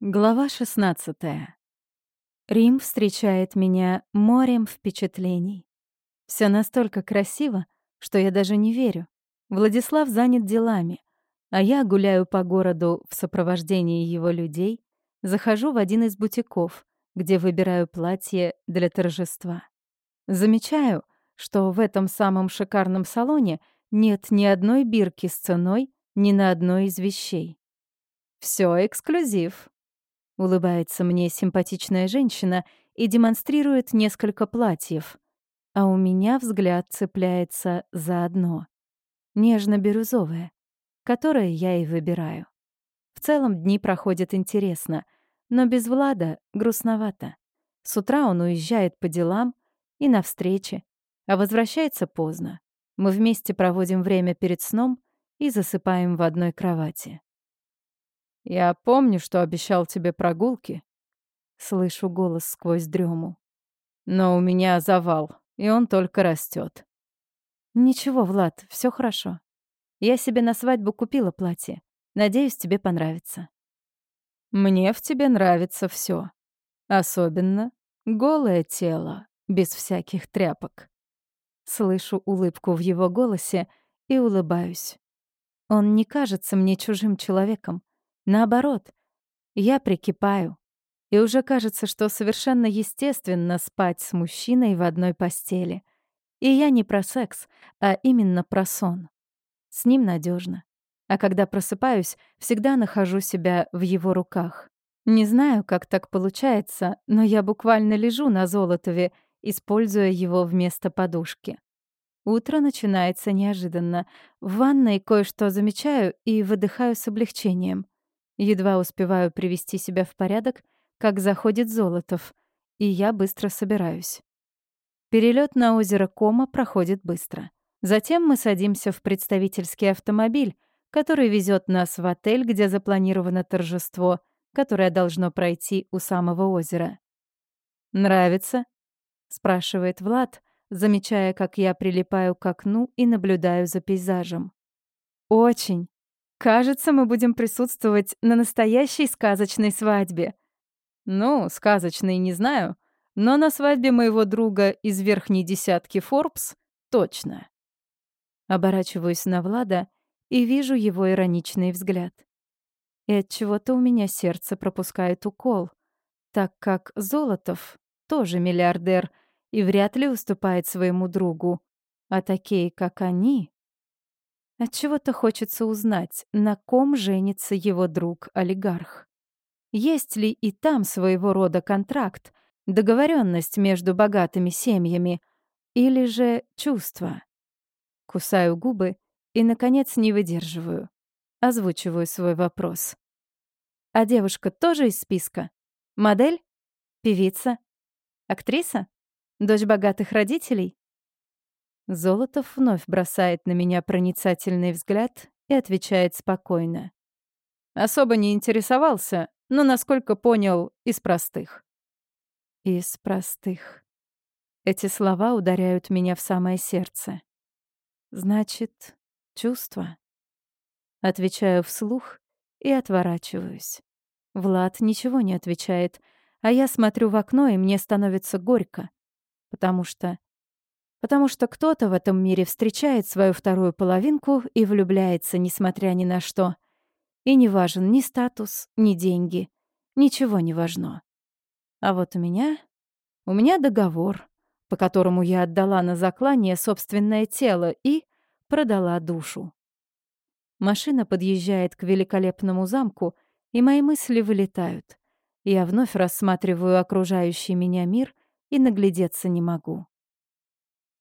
Глава 16. Рим встречает меня морем впечатлений. Все настолько красиво, что я даже не верю. Владислав занят делами, а я гуляю по городу в сопровождении его людей, захожу в один из бутиков, где выбираю платье для торжества. Замечаю, что в этом самом шикарном салоне нет ни одной бирки с ценой ни на одной из вещей. Все эксклюзив, Улыбается мне симпатичная женщина и демонстрирует несколько платьев. А у меня взгляд цепляется за одно. Нежно-бирюзовое, которое я и выбираю. В целом дни проходят интересно, но без Влада грустновато. С утра он уезжает по делам и на встречи, а возвращается поздно. Мы вместе проводим время перед сном и засыпаем в одной кровати. «Я помню, что обещал тебе прогулки». Слышу голос сквозь дрему. «Но у меня завал, и он только растет. «Ничего, Влад, все хорошо. Я себе на свадьбу купила платье. Надеюсь, тебе понравится». «Мне в тебе нравится все, Особенно голое тело, без всяких тряпок». Слышу улыбку в его голосе и улыбаюсь. Он не кажется мне чужим человеком. Наоборот, я прикипаю. И уже кажется, что совершенно естественно спать с мужчиной в одной постели. И я не про секс, а именно про сон. С ним надежно. А когда просыпаюсь, всегда нахожу себя в его руках. Не знаю, как так получается, но я буквально лежу на Золотове, используя его вместо подушки. Утро начинается неожиданно. В ванной кое-что замечаю и выдыхаю с облегчением — Едва успеваю привести себя в порядок, как заходит Золотов, и я быстро собираюсь. Перелет на озеро Кома проходит быстро. Затем мы садимся в представительский автомобиль, который везет нас в отель, где запланировано торжество, которое должно пройти у самого озера. «Нравится?» — спрашивает Влад, замечая, как я прилипаю к окну и наблюдаю за пейзажем. «Очень», Кажется, мы будем присутствовать на настоящей сказочной свадьбе. Ну, сказочной не знаю, но на свадьбе моего друга из верхней десятки Forbes точно. Оборачиваюсь на Влада и вижу его ироничный взгляд. И от чего-то у меня сердце пропускает укол, так как Золотов тоже миллиардер и вряд ли уступает своему другу, а такие, как они, Отчего-то хочется узнать, на ком женится его друг-олигарх. Есть ли и там своего рода контракт, договоренность между богатыми семьями, или же чувства? Кусаю губы и, наконец, не выдерживаю. Озвучиваю свой вопрос. А девушка тоже из списка? Модель? Певица? Актриса? Дочь богатых родителей? Золотов вновь бросает на меня проницательный взгляд и отвечает спокойно. Особо не интересовался, но, насколько понял, из простых. Из простых. Эти слова ударяют меня в самое сердце. Значит, чувство. Отвечаю вслух и отворачиваюсь. Влад ничего не отвечает, а я смотрю в окно, и мне становится горько, потому что Потому что кто-то в этом мире встречает свою вторую половинку и влюбляется, несмотря ни на что. И не важен ни статус, ни деньги. Ничего не важно. А вот у меня... У меня договор, по которому я отдала на заклание собственное тело и продала душу. Машина подъезжает к великолепному замку, и мои мысли вылетают. Я вновь рассматриваю окружающий меня мир и наглядеться не могу.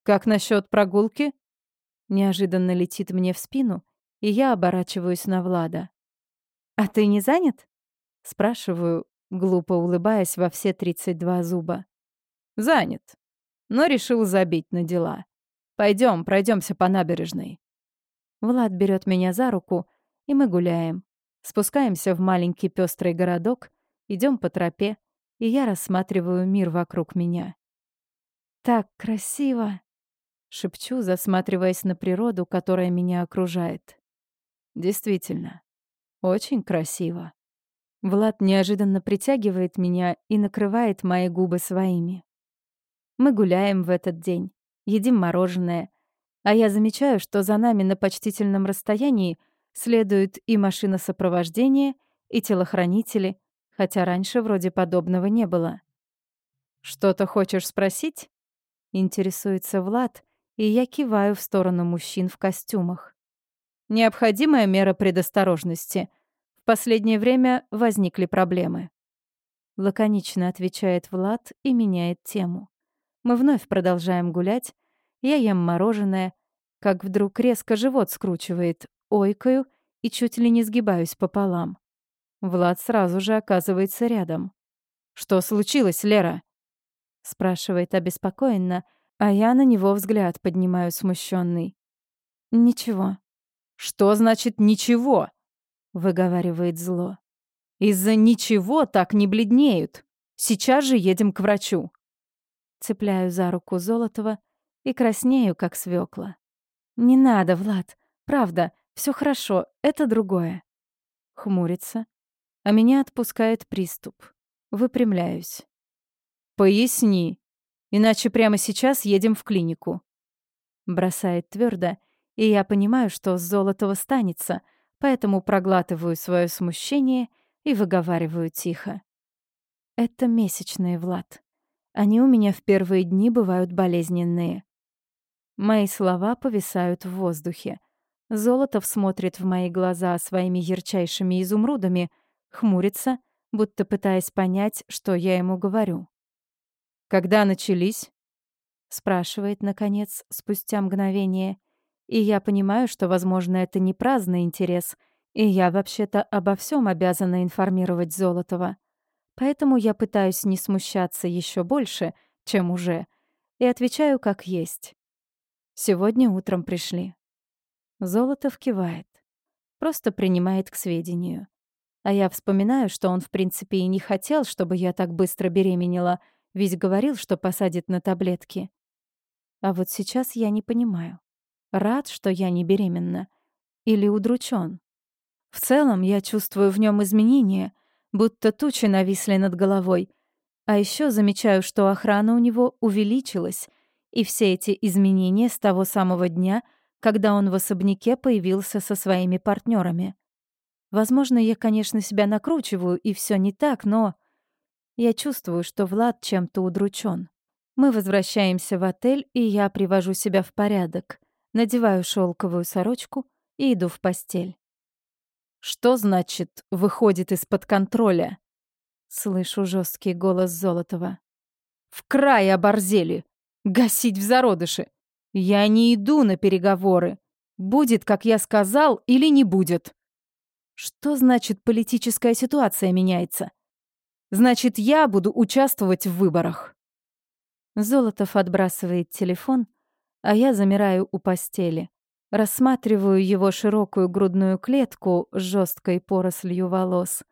«Как насчет прогулки?» Неожиданно летит мне в спину, и я оборачиваюсь на Влада. «А ты не занят?» Спрашиваю, глупо улыбаясь во все 32 зуба. «Занят, но решил забить на дела. Пойдем, пройдемся по набережной». Влад берет меня за руку, и мы гуляем. Спускаемся в маленький пестрый городок, идем по тропе, и я рассматриваю мир вокруг меня. «Так красиво!» Шепчу, засматриваясь на природу, которая меня окружает. Действительно, очень красиво. Влад неожиданно притягивает меня и накрывает мои губы своими. Мы гуляем в этот день, едим мороженое, а я замечаю, что за нами на почтительном расстоянии следуют и машина сопровождения, и телохранители, хотя раньше вроде подобного не было. «Что-то хочешь спросить?» — интересуется Влад, и я киваю в сторону мужчин в костюмах. «Необходимая мера предосторожности. В последнее время возникли проблемы». Лаконично отвечает Влад и меняет тему. Мы вновь продолжаем гулять. Я ем мороженое, как вдруг резко живот скручивает, ойкаю и чуть ли не сгибаюсь пополам. Влад сразу же оказывается рядом. «Что случилось, Лера?» спрашивает обеспокоенно, а я на него взгляд поднимаю смущенный. «Ничего». «Что значит «ничего»?» — выговаривает зло. «Из-за ничего так не бледнеют. Сейчас же едем к врачу». Цепляю за руку Золотова и краснею, как свекла. «Не надо, Влад. Правда, все хорошо, это другое». Хмурится, а меня отпускает приступ. Выпрямляюсь. «Поясни, иначе прямо сейчас едем в клинику». Бросает твердо, и я понимаю, что с Золотого станется, поэтому проглатываю свое смущение и выговариваю тихо. «Это месячные, Влад». Они у меня в первые дни бывают болезненные. Мои слова повисают в воздухе. Золотов смотрит в мои глаза своими ярчайшими изумрудами, хмурится, будто пытаясь понять, что я ему говорю. «Когда начались?» — спрашивает, наконец, спустя мгновение. И я понимаю, что, возможно, это не праздный интерес, и я вообще-то обо всем обязана информировать Золотова. Поэтому я пытаюсь не смущаться еще больше, чем уже, и отвечаю как есть. Сегодня утром пришли. Золотов кивает. Просто принимает к сведению. А я вспоминаю, что он в принципе и не хотел, чтобы я так быстро беременела, ведь говорил, что посадит на таблетки. А вот сейчас я не понимаю. Рад, что я не беременна. Или удручен. В целом я чувствую в нем изменения — будто тучи нависли над головой. А еще замечаю, что охрана у него увеличилась, и все эти изменения с того самого дня, когда он в особняке появился со своими партнерами. Возможно, я, конечно, себя накручиваю, и все не так, но... Я чувствую, что Влад чем-то удручен. Мы возвращаемся в отель, и я привожу себя в порядок, надеваю шелковую сорочку и иду в постель. Что значит «выходит из-под контроля»? Слышу жесткий голос Золотова. В край оборзели. Гасить в зародыше. Я не иду на переговоры. Будет, как я сказал, или не будет. Что значит политическая ситуация меняется? Значит, я буду участвовать в выборах. Золотов отбрасывает телефон, а я замираю у постели. Рассматриваю его широкую грудную клетку с жесткой порослью волос,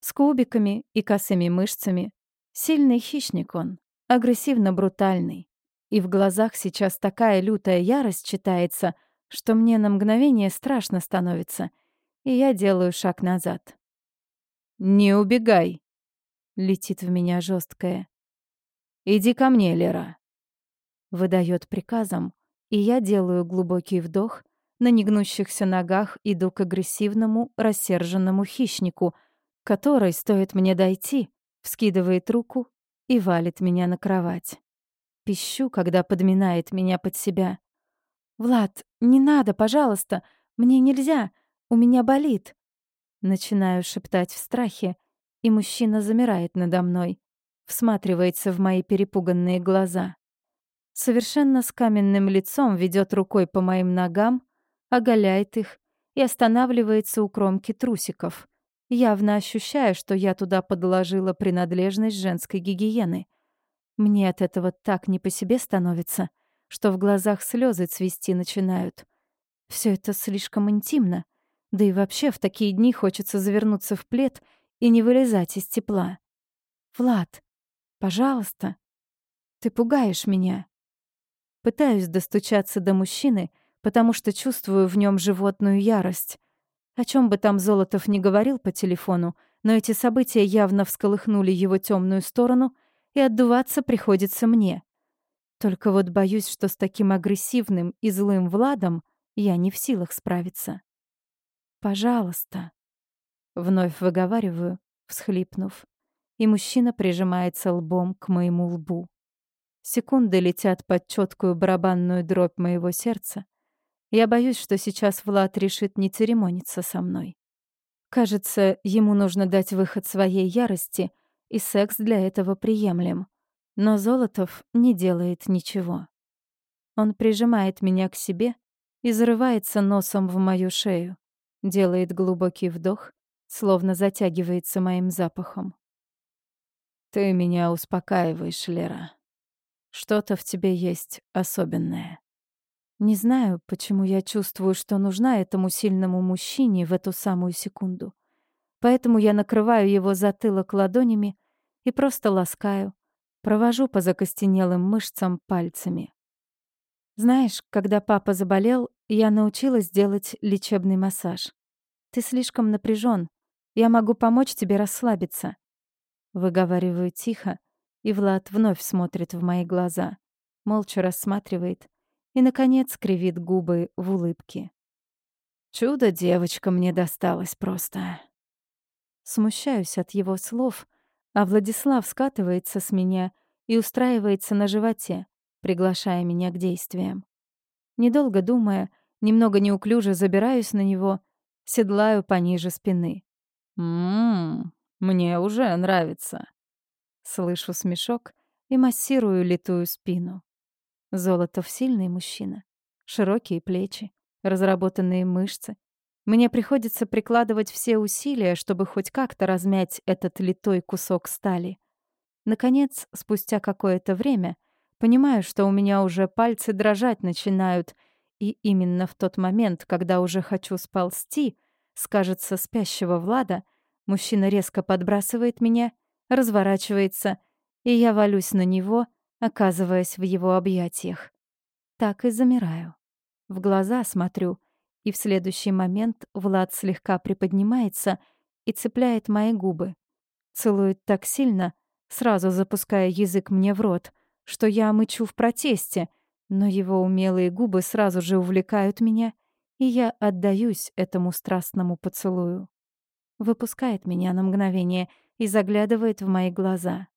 с кубиками и косыми мышцами. Сильный хищник он, агрессивно-брутальный. И в глазах сейчас такая лютая ярость читается, что мне на мгновение страшно становится, и я делаю шаг назад. «Не убегай!» — летит в меня жесткое. «Иди ко мне, Лера!» Выдает приказом, и я делаю глубокий вдох, на негнущихся ногах иду к агрессивному, рассерженному хищнику, который, стоит мне дойти, вскидывает руку и валит меня на кровать. Пищу, когда подминает меня под себя. «Влад, не надо, пожалуйста, мне нельзя, у меня болит». Начинаю шептать в страхе, и мужчина замирает надо мной, всматривается в мои перепуганные глаза совершенно с каменным лицом ведет рукой по моим ногам, оголяет их и останавливается у кромки трусиков, явно ощущая, что я туда подложила принадлежность женской гигиены. Мне от этого так не по себе становится, что в глазах слезы цвести начинают. Все это слишком интимно, да и вообще в такие дни хочется завернуться в плед и не вылезать из тепла. «Влад, пожалуйста, ты пугаешь меня». Пытаюсь достучаться до мужчины, потому что чувствую в нем животную ярость. О чем бы там Золотов не говорил по телефону, но эти события явно всколыхнули его темную сторону, и отдуваться приходится мне. Только вот боюсь, что с таким агрессивным и злым Владом я не в силах справиться. «Пожалуйста», — вновь выговариваю, всхлипнув, и мужчина прижимается лбом к моему лбу. Секунды летят под четкую барабанную дробь моего сердца. Я боюсь, что сейчас Влад решит не церемониться со мной. Кажется, ему нужно дать выход своей ярости, и секс для этого приемлем. Но Золотов не делает ничего. Он прижимает меня к себе и зарывается носом в мою шею, делает глубокий вдох, словно затягивается моим запахом. «Ты меня успокаиваешь, Лера. Что-то в тебе есть особенное». Не знаю, почему я чувствую, что нужна этому сильному мужчине в эту самую секунду. Поэтому я накрываю его затылок ладонями и просто ласкаю, провожу по закостенелым мышцам пальцами. Знаешь, когда папа заболел, я научилась делать лечебный массаж. Ты слишком напряжен. Я могу помочь тебе расслабиться. Выговариваю тихо, и Влад вновь смотрит в мои глаза, молча рассматривает и, наконец, кривит губы в улыбке. Чудо девочка мне досталась просто. Смущаюсь от его слов, а Владислав скатывается с меня и устраивается на животе, приглашая меня к действиям. Недолго думая, немного неуклюже забираюсь на него, седлаю пониже спины. «Ммм, мне уже нравится». Слышу смешок и массирую литую спину. Золотов сильный мужчина. Широкие плечи, разработанные мышцы. Мне приходится прикладывать все усилия, чтобы хоть как-то размять этот литой кусок стали. Наконец, спустя какое-то время, понимаю, что у меня уже пальцы дрожать начинают, и именно в тот момент, когда уже хочу сползти, скажется спящего Влада, мужчина резко подбрасывает меня, разворачивается, и я валюсь на него — оказываясь в его объятиях. Так и замираю. В глаза смотрю, и в следующий момент Влад слегка приподнимается и цепляет мои губы. Целует так сильно, сразу запуская язык мне в рот, что я мычу в протесте, но его умелые губы сразу же увлекают меня, и я отдаюсь этому страстному поцелую. Выпускает меня на мгновение и заглядывает в мои глаза.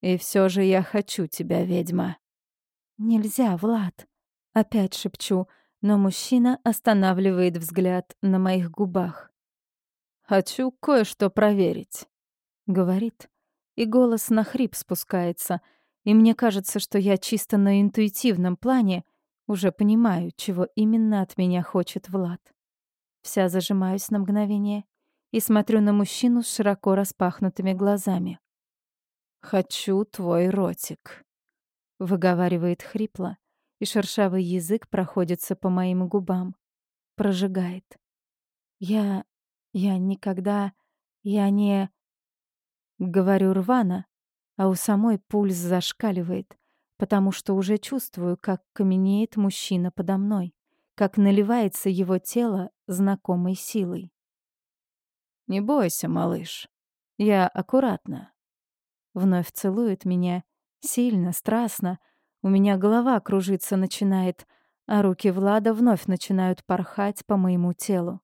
И все же я хочу тебя, ведьма. Нельзя, Влад. Опять шепчу, но мужчина останавливает взгляд на моих губах. Хочу кое-что проверить, говорит, и голос на хрип спускается, и мне кажется, что я чисто на интуитивном плане уже понимаю, чего именно от меня хочет Влад. Вся зажимаюсь на мгновение и смотрю на мужчину с широко распахнутыми глазами. «Хочу твой ротик», — выговаривает хрипло, и шершавый язык проходится по моим губам, прожигает. «Я... я никогда... я не...» Говорю рвано, а у самой пульс зашкаливает, потому что уже чувствую, как каменеет мужчина подо мной, как наливается его тело знакомой силой. «Не бойся, малыш. Я аккуратно, Вновь целует меня. Сильно, страстно. У меня голова кружиться начинает, а руки Влада вновь начинают порхать по моему телу.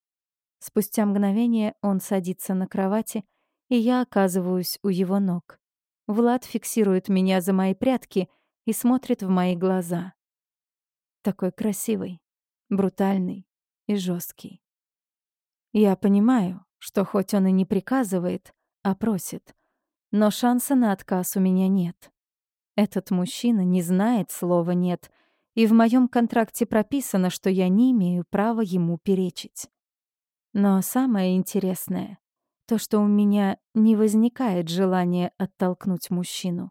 Спустя мгновение он садится на кровати, и я оказываюсь у его ног. Влад фиксирует меня за мои прятки и смотрит в мои глаза. Такой красивый, брутальный и жесткий. Я понимаю, что хоть он и не приказывает, а просит, но шанса на отказ у меня нет. Этот мужчина не знает слова «нет», и в моем контракте прописано, что я не имею права ему перечить. Но самое интересное — то, что у меня не возникает желания оттолкнуть мужчину.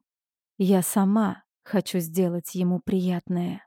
Я сама хочу сделать ему приятное.